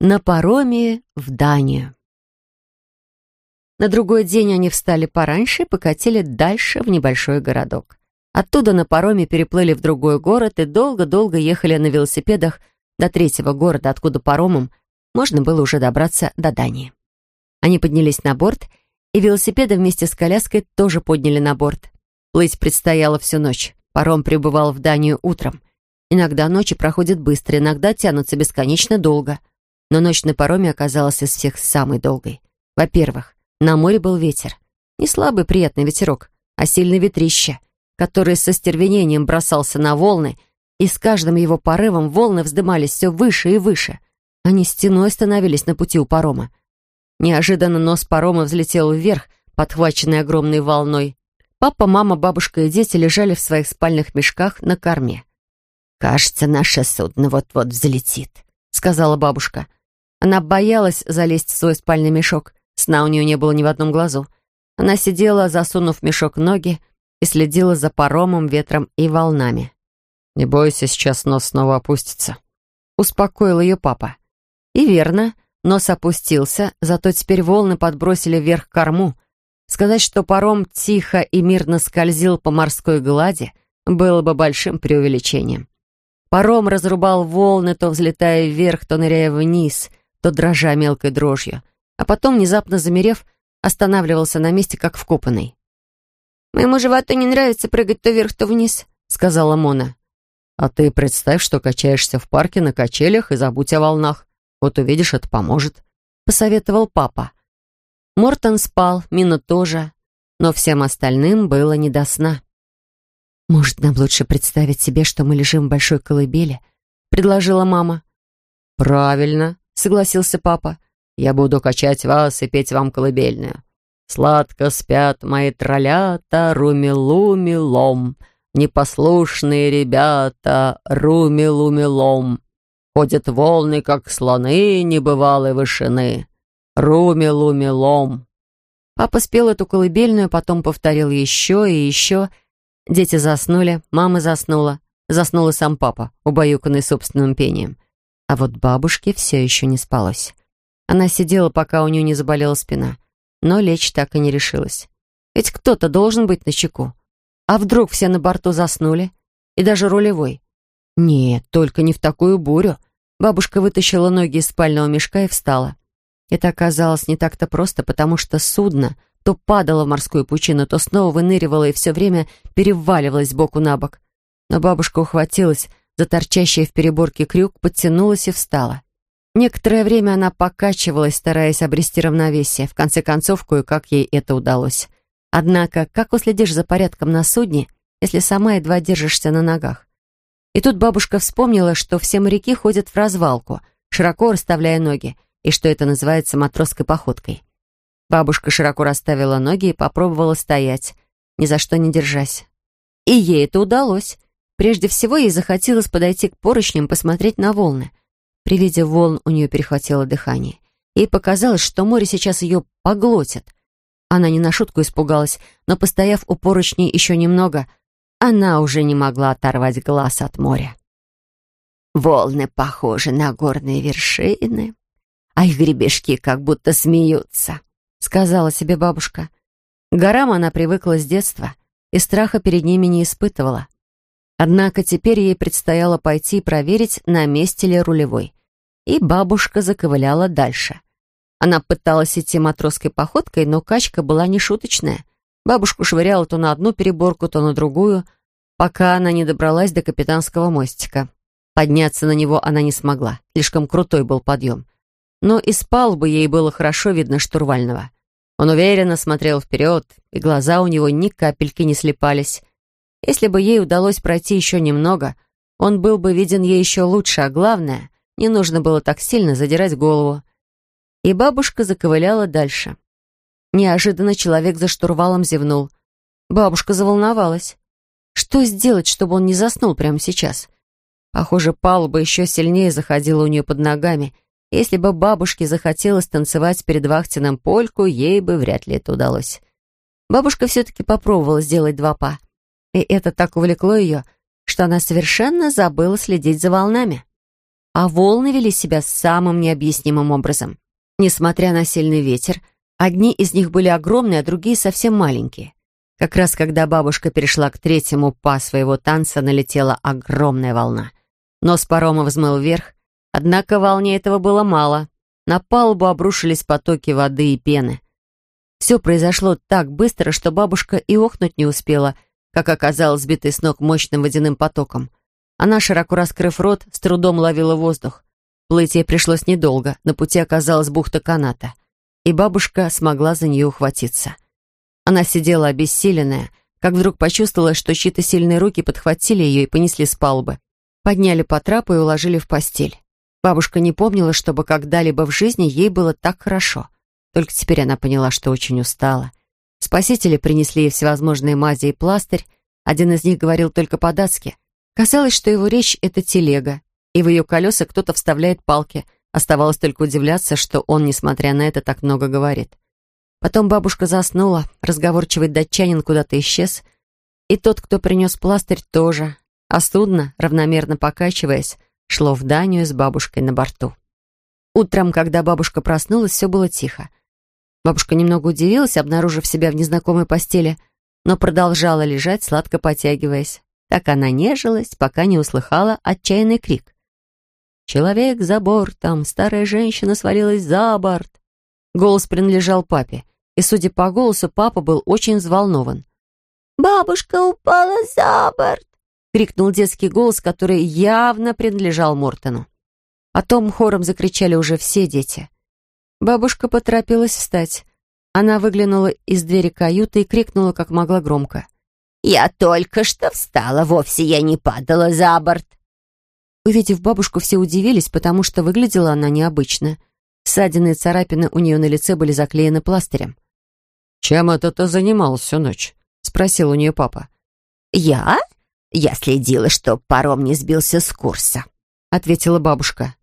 На пароме в Данию. На другой день они встали пораньше и покатили дальше в небольшой городок. Оттуда на пароме переплыли в другой город и долго-долго ехали на велосипедах до третьего города, откуда паромом можно было уже добраться до Дании. Они поднялись на борт, и велосипеды вместе с коляской тоже подняли на борт. Плыть предстояло всю ночь. Паром прибывал в Данию утром. Иногда ночи проходят быстро, иногда тянутся бесконечно долго. Но ночь на пароме оказалась из всех самой долгой. Во-первых, на море был ветер. Не слабый приятный ветерок, а сильный ветрище, который со стервенением бросался на волны, и с каждым его порывом волны вздымались все выше и выше. Они стеной становились на пути у парома. Неожиданно нос парома взлетел вверх, подхваченный огромной волной. Папа, мама, бабушка и дети лежали в своих спальных мешках на корме. «Кажется, наше судно вот-вот взлетит», — сказала бабушка. Она боялась залезть в свой спальный мешок. Сна у нее не было ни в одном глазу. Она сидела, засунув в мешок ноги, и следила за паромом, ветром и волнами. «Не бойся, сейчас нос снова опустится», — успокоил ее папа. И верно, нос опустился, зато теперь волны подбросили вверх корму. Сказать, что паром тихо и мирно скользил по морской глади, было бы большим преувеличением. Паром разрубал волны, то взлетая вверх, то ныряя вниз, то дрожа мелкой дрожью, а потом, внезапно замерев, останавливался на месте, как вкопанный. «Моему животу не нравится прыгать то вверх, то вниз», — сказала Мона. «А ты представь, что качаешься в парке на качелях и забудь о волнах. Вот увидишь, это поможет», — посоветовал папа. Мортон спал, Мина тоже, но всем остальным было не до сна. «Может, нам лучше представить себе, что мы лежим в большой колыбели?» — предложила мама. «Правильно», — согласился папа. «Я буду качать вас и петь вам колыбельную. Сладко спят мои троллята, руми-луми-лом, непослушные ребята, руми-луми-лом. Ходят волны, как слоны небывалой вышины, руми-луми-лом». Папа спел эту колыбельную, потом повторил еще и еще. Дети заснули, мама заснула, заснул и сам папа, убаюканный собственным пением. А вот бабушке все еще не спалось. Она сидела, пока у нее не заболела спина но лечь так и не решилась. Ведь кто-то должен быть на чеку. А вдруг все на борту заснули? И даже рулевой? Нет, только не в такую бурю. Бабушка вытащила ноги из спального мешка и встала. Это оказалось не так-то просто, потому что судно то падало в морскую пучину, то снова выныривало и все время переваливалось боку на бок. Но бабушка ухватилась за торчащий в переборке крюк, подтянулась и встала. Некоторое время она покачивалась, стараясь обрести равновесие. В конце концов, кое-как ей это удалось. Однако, как уследишь за порядком на судне, если сама едва держишься на ногах? И тут бабушка вспомнила, что все моряки ходят в развалку, широко расставляя ноги, и что это называется матросской походкой. Бабушка широко расставила ноги и попробовала стоять, ни за что не держась. И ей это удалось. Прежде всего ей захотелось подойти к поручням, посмотреть на волны. При виде волн у нее перехватило дыхание. Ей показалось, что море сейчас ее поглотит. Она не на шутку испугалась, но, постояв у поручней еще немного, она уже не могла оторвать глаз от моря. «Волны похожи на горные вершины, а их гребешки как будто смеются», — сказала себе бабушка. К горам она привыкла с детства и страха перед ними не испытывала. Однако теперь ей предстояло пойти и проверить, на месте ли рулевой и бабушка заковыляла дальше. Она пыталась идти матросской походкой, но качка была нешуточная. Бабушку швыряла то на одну переборку, то на другую, пока она не добралась до капитанского мостика. Подняться на него она не смогла, слишком крутой был подъем. Но из палубы ей было хорошо видно штурвального. Он уверенно смотрел вперед, и глаза у него ни капельки не слепались. Если бы ей удалось пройти еще немного, он был бы виден ей еще лучше, а главное — не нужно было так сильно задирать голову. И бабушка заковыляла дальше. Неожиданно человек за штурвалом зевнул. Бабушка заволновалась. Что сделать, чтобы он не заснул прямо сейчас? Похоже, палуба еще сильнее заходила у нее под ногами. Если бы бабушке захотелось танцевать перед вахтенным польку, ей бы вряд ли это удалось. Бабушка все-таки попробовала сделать два па. И это так увлекло ее, что она совершенно забыла следить за волнами. а волны вели себя самым необъяснимым образом. Несмотря на сильный ветер, одни из них были огромные, а другие совсем маленькие. Как раз когда бабушка перешла к третьему па своего танца, налетела огромная волна. Нос парома взмыл вверх, однако волне этого было мало. На палубу обрушились потоки воды и пены. Все произошло так быстро, что бабушка и охнуть не успела, как оказалось сбитой с ног мощным водяным потоком. Она, широко раскрыв рот, с трудом ловила воздух. Плыть ей пришлось недолго, на пути оказалась бухта каната, и бабушка смогла за нее ухватиться. Она сидела обессиленная, как вдруг почувствовала, что чьи-то сильные руки подхватили ее и понесли с палубы. Подняли по трапу и уложили в постель. Бабушка не помнила, чтобы когда-либо в жизни ей было так хорошо. Только теперь она поняла, что очень устала. Спасители принесли ей всевозможные мази и пластырь. Один из них говорил только по-датски — Казалось, что его речь — это телега, и в ее колеса кто-то вставляет палки. Оставалось только удивляться, что он, несмотря на это, так много говорит. Потом бабушка заснула, разговорчивый датчанин куда-то исчез, и тот, кто принес пластырь, тоже, а судно, равномерно покачиваясь, шло в Данию с бабушкой на борту. Утром, когда бабушка проснулась, все было тихо. Бабушка немного удивилась, обнаружив себя в незнакомой постели, но продолжала лежать, сладко потягиваясь. Так она нежилась, пока не услыхала отчаянный крик. «Человек за бортом! Старая женщина свалилась за борт!» Голос принадлежал папе, и, судя по голосу, папа был очень взволнован. «Бабушка упала за борт!» — крикнул детский голос, который явно принадлежал Мортону. О том хором закричали уже все дети. Бабушка поторопилась встать. Она выглянула из двери каюты и крикнула, как могла громко. «Я только что встала, вовсе я не падала за борт». Увидев бабушку, все удивились, потому что выглядела она необычно. Ссадины и царапины у нее на лице были заклеены пластырем. «Чем это ты занималась всю ночь?» — спросил у нее папа. «Я? Я следила, чтоб паром не сбился с курса», — ответила бабушка.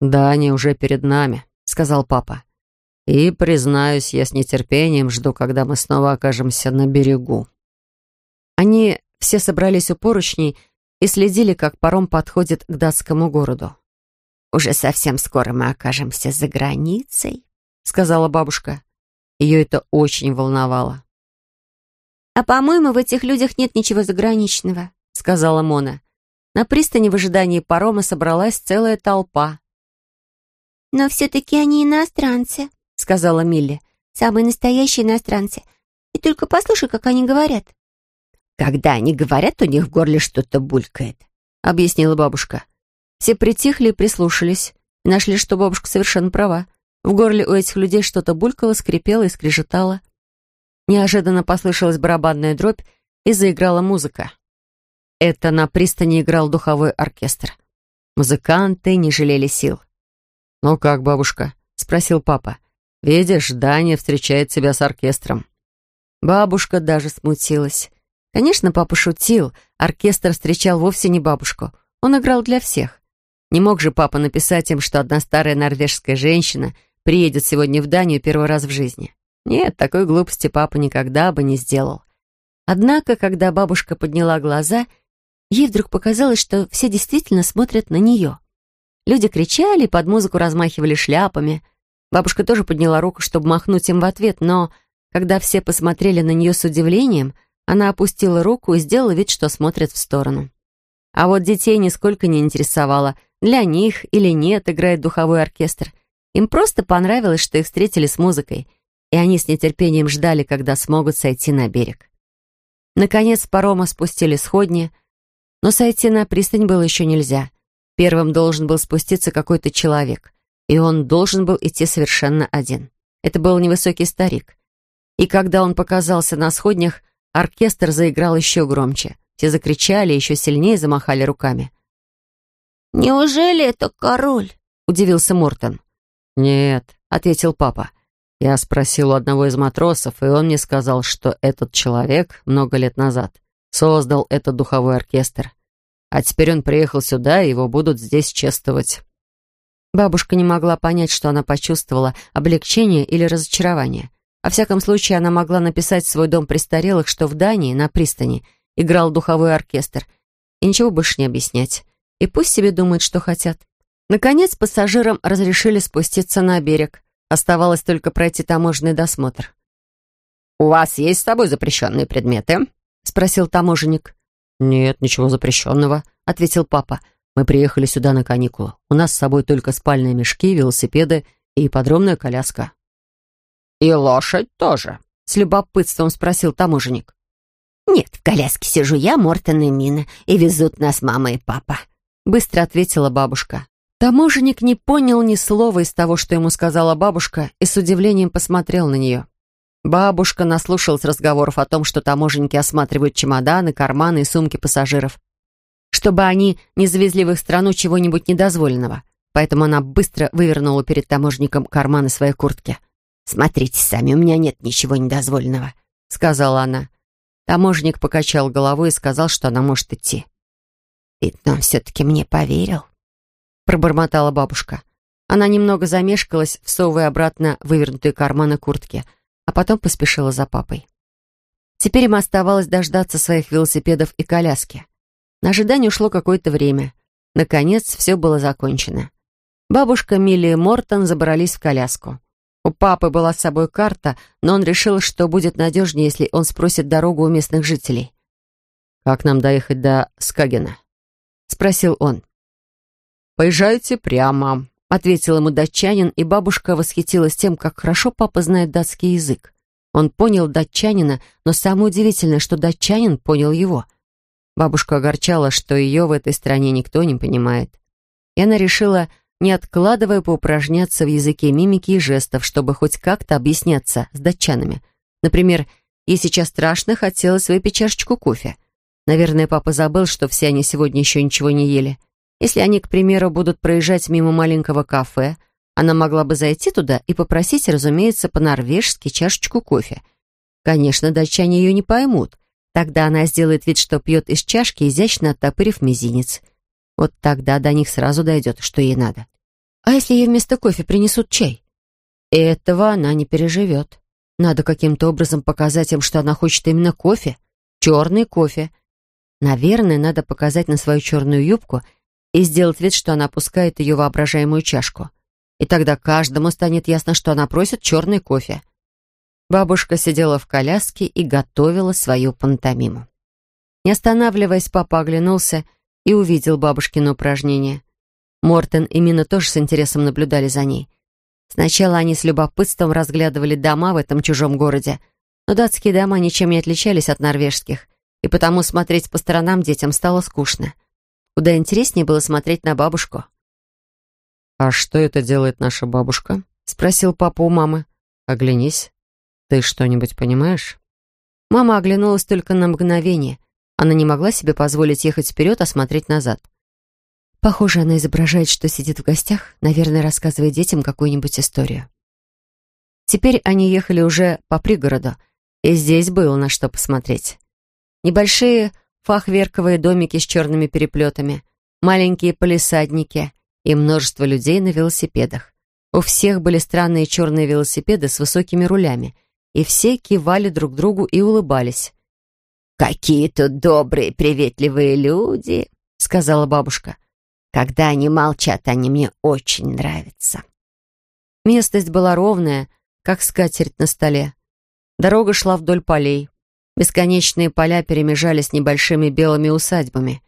«Да, они уже перед нами», — сказал папа. «И, признаюсь, я с нетерпением жду, когда мы снова окажемся на берегу». Они все собрались у поручней и следили, как паром подходит к датскому городу. «Уже совсем скоро мы окажемся за границей», — сказала бабушка. Ее это очень волновало. «А, по-моему, в этих людях нет ничего заграничного», — сказала Мона. На пристани в ожидании парома собралась целая толпа. «Но все-таки они иностранцы», — сказала Милли. «Самые настоящие иностранцы. И только послушай, как они говорят». «Когда они говорят, у них в горле что-то булькает», — объяснила бабушка. Все притихли и прислушались, и нашли, что бабушка совершенно права. В горле у этих людей что-то булькало, скрипело и скрежетало. Неожиданно послышалась барабанная дробь, и заиграла музыка. Это на пристани играл духовой оркестр. Музыканты не жалели сил. «Ну как, бабушка?» — спросил папа. «Видишь, Даня встречает себя с оркестром». Бабушка даже смутилась. Конечно, папа шутил. Оркестр встречал вовсе не бабушку. Он играл для всех. Не мог же папа написать им, что одна старая норвежская женщина приедет сегодня в Данию первый раз в жизни. Нет, такой глупости папа никогда бы не сделал. Однако, когда бабушка подняла глаза, ей вдруг показалось, что все действительно смотрят на нее. Люди кричали, под музыку размахивали шляпами. Бабушка тоже подняла руку, чтобы махнуть им в ответ, но, когда все посмотрели на нее с удивлением, она опустила руку и сделала вид, что смотрит в сторону. А вот детей нисколько не интересовало, для них или нет играет духовой оркестр. Им просто понравилось, что их встретили с музыкой, и они с нетерпением ждали, когда смогут сойти на берег. Наконец парома спустили сходни, но сойти на пристань было еще нельзя. Первым должен был спуститься какой-то человек, и он должен был идти совершенно один. Это был невысокий старик. И когда он показался на сходнях, Оркестр заиграл еще громче. Все закричали, еще сильнее замахали руками. «Неужели это король?» — удивился Мортон. «Нет», — ответил папа. Я спросил у одного из матросов, и он мне сказал, что этот человек много лет назад создал этот духовой оркестр. А теперь он приехал сюда, и его будут здесь чествовать. Бабушка не могла понять, что она почувствовала, облегчение или разочарование. Во всяком случае, она могла написать в свой дом престарелых, что в Дании, на пристани, играл духовой оркестр, и ничего больше не объяснять. И пусть себе думают, что хотят. Наконец пассажирам разрешили спуститься на берег. Оставалось только пройти таможенный досмотр. «У вас есть с собой запрещенные предметы?» — спросил таможенник. «Нет, ничего запрещенного», — ответил папа. «Мы приехали сюда на каникулы. У нас с собой только спальные мешки, велосипеды и подробная коляска». «И лошадь тоже?» — с любопытством спросил таможенник. «Нет, в коляске сижу я, Мортон и Мина, и везут нас мама и папа», — быстро ответила бабушка. Таможенник не понял ни слова из того, что ему сказала бабушка, и с удивлением посмотрел на нее. Бабушка наслушалась разговоров о том, что таможенники осматривают чемоданы, карманы и сумки пассажиров, чтобы они не завезли в их страну чего-нибудь недозволенного. Поэтому она быстро вывернула перед таможенником карманы своей куртки. «Смотрите сами, у меня нет ничего недозволенного», — сказала она. Таможенник покачал головой и сказал, что она может идти. «Видно, он все-таки мне поверил» пробормотала бабушка. Она немного замешкалась, всовывая обратно вывернутые карманы куртки, а потом поспешила за папой. Теперь им оставалось дождаться своих велосипедов и коляски. На ожидание ушло какое-то время. Наконец, все было закончено. Бабушка Милли и Мортон забрались в коляску. У папы была с собой карта, но он решил, что будет надежнее, если он спросит дорогу у местных жителей. «Как нам доехать до Скагена?» — спросил он. «Поезжайте прямо», — ответил ему датчанин, и бабушка восхитилась тем, как хорошо папа знает датский язык. Он понял датчанина, но самое удивительное, что датчанин понял его. Бабушка огорчала, что ее в этой стране никто не понимает. И она решила, не откладывая, поупражняться в языке мимики и жестов, чтобы хоть как-то объясняться с датчанами. Например, ей сейчас страшно хотелось выпить чашечку кофе. Наверное, папа забыл, что все они сегодня еще ничего не ели. Если они, к примеру, будут проезжать мимо маленького кафе, она могла бы зайти туда и попросить, разумеется, по-норвежски чашечку кофе. Конечно, датчане ее не поймут. Тогда она сделает вид, что пьет из чашки, изящно оттопырив мизинец. Вот тогда до них сразу дойдет, что ей надо. А если ей вместо кофе принесут чай? Этого она не переживет. Надо каким-то образом показать им, что она хочет именно кофе. Черный кофе. Наверное, надо показать на свою черную юбку — и сделать вид, что она опускает ее воображаемую чашку. И тогда каждому станет ясно, что она просит черный кофе. Бабушка сидела в коляске и готовила свою пантомиму. Не останавливаясь, папа оглянулся и увидел бабушкино упражнение. Мортен и Мина тоже с интересом наблюдали за ней. Сначала они с любопытством разглядывали дома в этом чужом городе, но датские дома ничем не отличались от норвежских, и потому смотреть по сторонам детям стало скучно. Куда интереснее было смотреть на бабушку. «А что это делает наша бабушка?» — спросил папа у мамы. «Оглянись. Ты что-нибудь понимаешь?» Мама оглянулась только на мгновение. Она не могла себе позволить ехать вперед, а смотреть назад. Похоже, она изображает, что сидит в гостях, наверное, рассказывая детям какую-нибудь историю. Теперь они ехали уже по пригороду, и здесь было на что посмотреть. Небольшие фахверковые домики с черными переплетами, маленькие полисадники и множество людей на велосипедах. У всех были странные черные велосипеды с высокими рулями, и все кивали друг другу и улыбались. «Какие тут добрые, приветливые люди!» — сказала бабушка. «Когда они молчат, они мне очень нравятся». Местность была ровная, как скатерть на столе. Дорога шла вдоль полей. Бесконечные поля перемежались небольшими белыми усадьбами.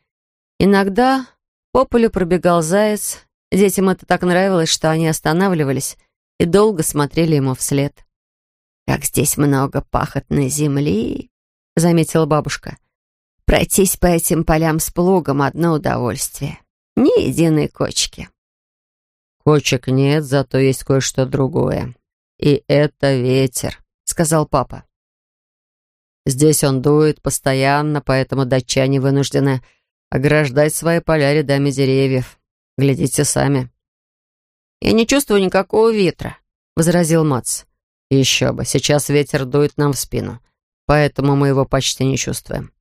Иногда по полю пробегал заяц. Детям это так нравилось, что они останавливались и долго смотрели ему вслед. «Как здесь много пахотной земли», — заметила бабушка. «Пройтись по этим полям с плугом — одно удовольствие. Ни единой кочки». «Кочек нет, зато есть кое-что другое. И это ветер», — сказал папа. Здесь он дует постоянно, поэтому датчане вынуждены ограждать свои поля рядами деревьев. Глядите сами». «Я не чувствую никакого ветра», — возразил Мац. «Еще бы, сейчас ветер дует нам в спину, поэтому мы его почти не чувствуем.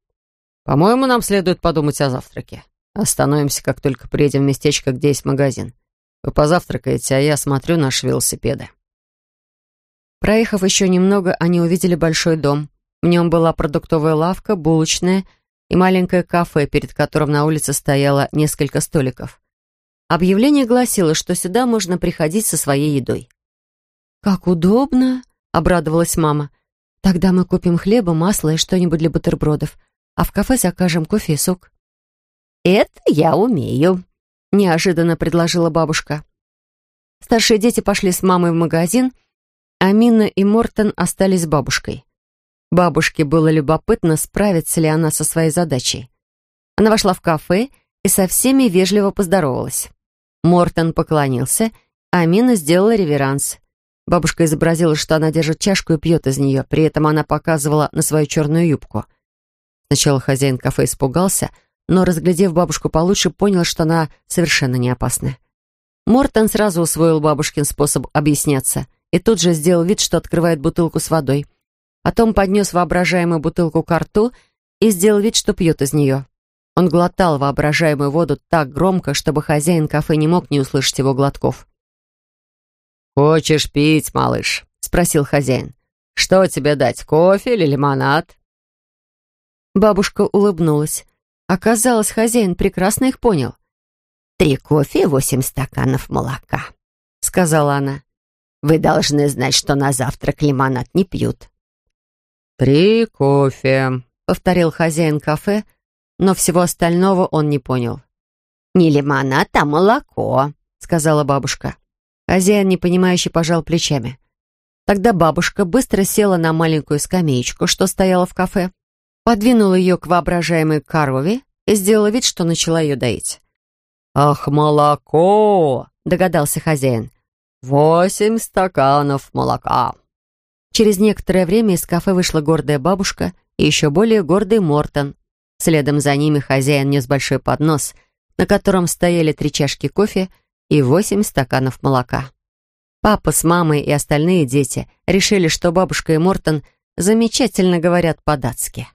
По-моему, нам следует подумать о завтраке. Остановимся, как только приедем в местечко, где есть магазин. Вы позавтракаете, а я смотрю наши велосипеды». Проехав еще немного, они увидели большой дом — в нем была продуктовая лавка, булочная и маленькое кафе, перед которым на улице стояло несколько столиков. Объявление гласило, что сюда можно приходить со своей едой. «Как удобно!» — обрадовалась мама. «Тогда мы купим хлеба, масла и что-нибудь для бутербродов, а в кафе закажем кофе и сок». «Это я умею», — неожиданно предложила бабушка. Старшие дети пошли с мамой в магазин, а Мина и Мортон остались с бабушкой. Бабушке было любопытно, справится ли она со своей задачей. Она вошла в кафе и со всеми вежливо поздоровалась. Мортон поклонился, а Мина сделала реверанс. Бабушка изобразила, что она держит чашку и пьет из нее, при этом она показывала на свою черную юбку. Сначала хозяин кафе испугался, но, разглядев бабушку получше, понял, что она совершенно не опасна. Мортон сразу усвоил бабушкин способ объясняться и тут же сделал вид, что открывает бутылку с водой. Потом поднес воображаемую бутылку к рту и сделал вид, что пьет из нее. Он глотал воображаемую воду так громко, чтобы хозяин кафе не мог не услышать его глотков. «Хочешь пить, малыш?» — спросил хозяин. «Что тебе дать, кофе или лимонад?» Бабушка улыбнулась. Оказалось, хозяин прекрасно их понял. «Три кофе и восемь стаканов молока», — сказала она. «Вы должны знать, что на завтрак лимонад не пьют». «Три кофе», — повторил хозяин кафе, — но всего остального он не понял. «Не лимонад, а молоко», — сказала бабушка. Хозяин, непонимающе, пожал плечами. Тогда бабушка быстро села на маленькую скамеечку, что стояла в кафе, подвинула ее к воображаемой корове и сделала вид, что начала ее доить. «Ах, молоко!» — догадался хозяин. «Восемь стаканов молока». Через некоторое время из кафе вышла гордая бабушка и еще более гордый Мортон. Следом за ними хозяин нес большой поднос, на котором стояли три чашки кофе и восемь стаканов молока. Папа с мамой и остальные дети решили, что бабушка и Мортон замечательно говорят по-датски.